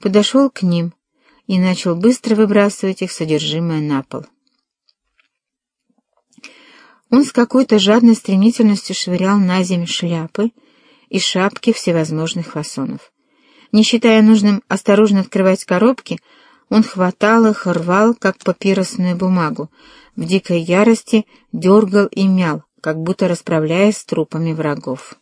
подошел к ним и начал быстро выбрасывать их содержимое на пол. Он с какой-то жадной стремительностью швырял на землю шляпы и шапки всевозможных фасонов. Не считая нужным осторожно открывать коробки, он хватал их, рвал, как папиросную бумагу, в дикой ярости дергал и мял, как будто расправляясь с трупами врагов.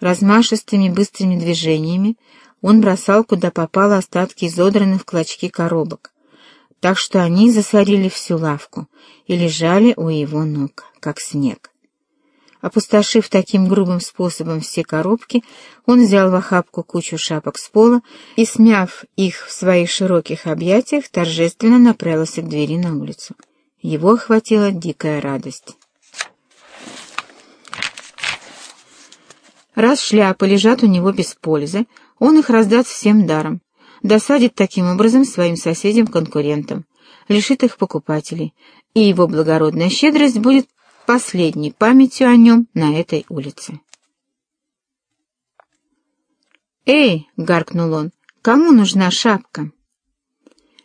Размашистыми быстрыми движениями он бросал, куда попало остатки изодранных в клочки коробок, так что они засорили всю лавку и лежали у его ног, как снег. Опустошив таким грубым способом все коробки, он взял в охапку кучу шапок с пола и, смяв их в своих широких объятиях, торжественно направился к двери на улицу. Его охватила дикая радость. Раз шляпы лежат у него без пользы, он их раздаст всем даром, досадит таким образом своим соседям-конкурентам, лишит их покупателей, и его благородная щедрость будет последней памятью о нем на этой улице. «Эй!» — гаркнул он. «Кому нужна шапка?»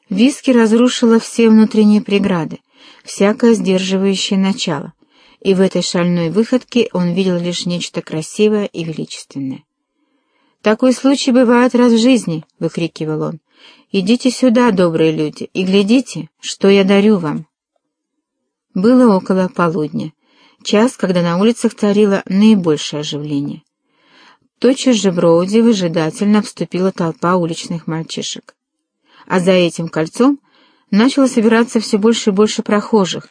Виски разрушила все внутренние преграды, всякое сдерживающее начало, и в этой шальной выходке он видел лишь нечто красивое и величественное. «Такой случай бывает раз в жизни!» — выкрикивал он. «Идите сюда, добрые люди, и глядите, что я дарю вам!» Было около полудня, час, когда на улицах царило наибольшее оживление. Тотчас же Броуди выжидательно обступила толпа уличных мальчишек. А за этим кольцом начало собираться все больше и больше прохожих,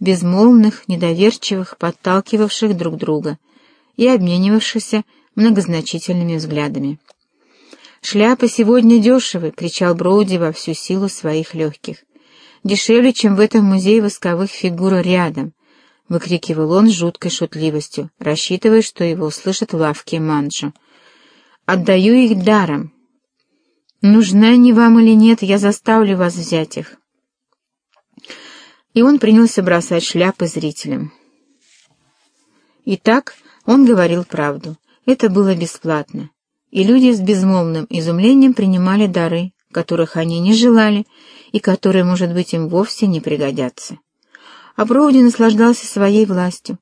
безмолвных, недоверчивых, подталкивавших друг друга и обменивавшихся многозначительными взглядами. «Шляпы сегодня дешевы!» — кричал Броуди во всю силу своих легких дешевле, чем в этом музее восковых фигур рядом», — выкрикивал он с жуткой шутливостью, рассчитывая, что его услышат в лавке Манджо. «Отдаю их даром. Нужна они вам или нет, я заставлю вас взять их». И он принялся бросать шляпы зрителям. Итак, он говорил правду. Это было бесплатно. И люди с безмолвным изумлением принимали дары, которых они не желали, и которые, может быть, им вовсе не пригодятся. А Броуди наслаждался своей властью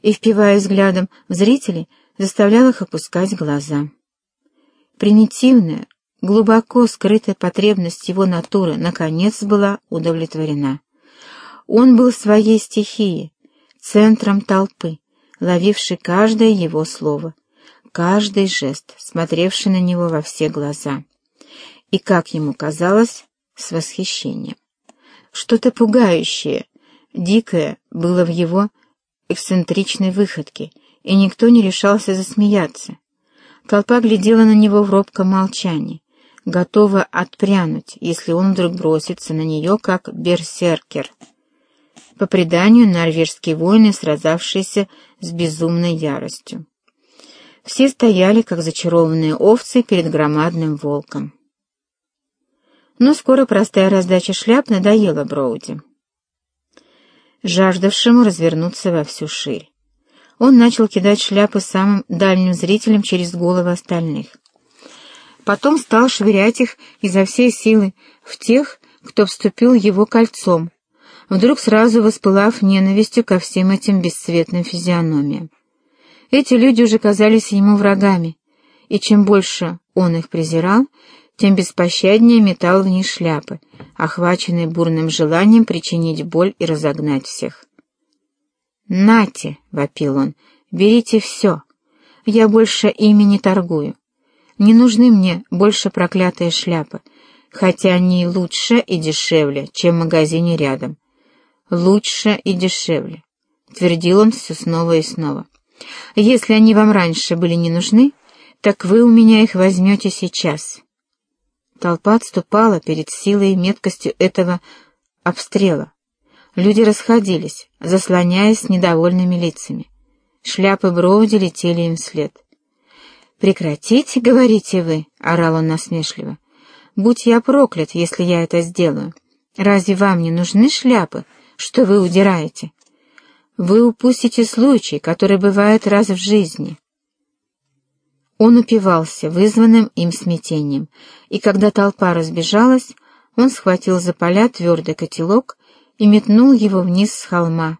и, впивая взглядом в зрителей, заставлял их опускать глаза. Примитивная, глубоко скрытая потребность его натуры наконец была удовлетворена. Он был своей стихией, центром толпы, ловивший каждое его слово, каждый жест, смотревший на него во все глаза. И, как ему казалось, с восхищением. Что-то пугающее, дикое было в его эксцентричной выходке, и никто не решался засмеяться. Толпа глядела на него в робком молчании, готова отпрянуть, если он вдруг бросится на нее, как берсеркер. По преданию, норвежские воины, сразавшиеся с безумной яростью. Все стояли, как зачарованные овцы перед громадным волком. Но скоро простая раздача шляп надоела Броуди, жаждавшему развернуться во всю ширь. Он начал кидать шляпы самым дальним зрителям через головы остальных. Потом стал швырять их изо всей силы в тех, кто вступил его кольцом, вдруг сразу воспылав ненавистью ко всем этим бесцветным физиономиям. Эти люди уже казались ему врагами, и чем больше он их презирал, тем беспощаднее метал в них шляпы, охваченный бурным желанием причинить боль и разогнать всех. «Нате!» — вопил он. «Берите все. Я больше ими не торгую. Не нужны мне больше проклятые шляпы, хотя они лучше и дешевле, чем в магазине рядом. Лучше и дешевле», — твердил он все снова и снова. «Если они вам раньше были не нужны, так вы у меня их возьмете сейчас». Толпа отступала перед силой и меткостью этого обстрела. Люди расходились, заслоняясь недовольными лицами. Шляпы Броуди летели им вслед. «Прекратите, говорите вы», — орал он насмешливо. «Будь я проклят, если я это сделаю. Разве вам не нужны шляпы, что вы удираете? Вы упустите случай, который бывает раз в жизни». Он упивался вызванным им смятением, и когда толпа разбежалась, он схватил за поля твердый котелок и метнул его вниз с холма.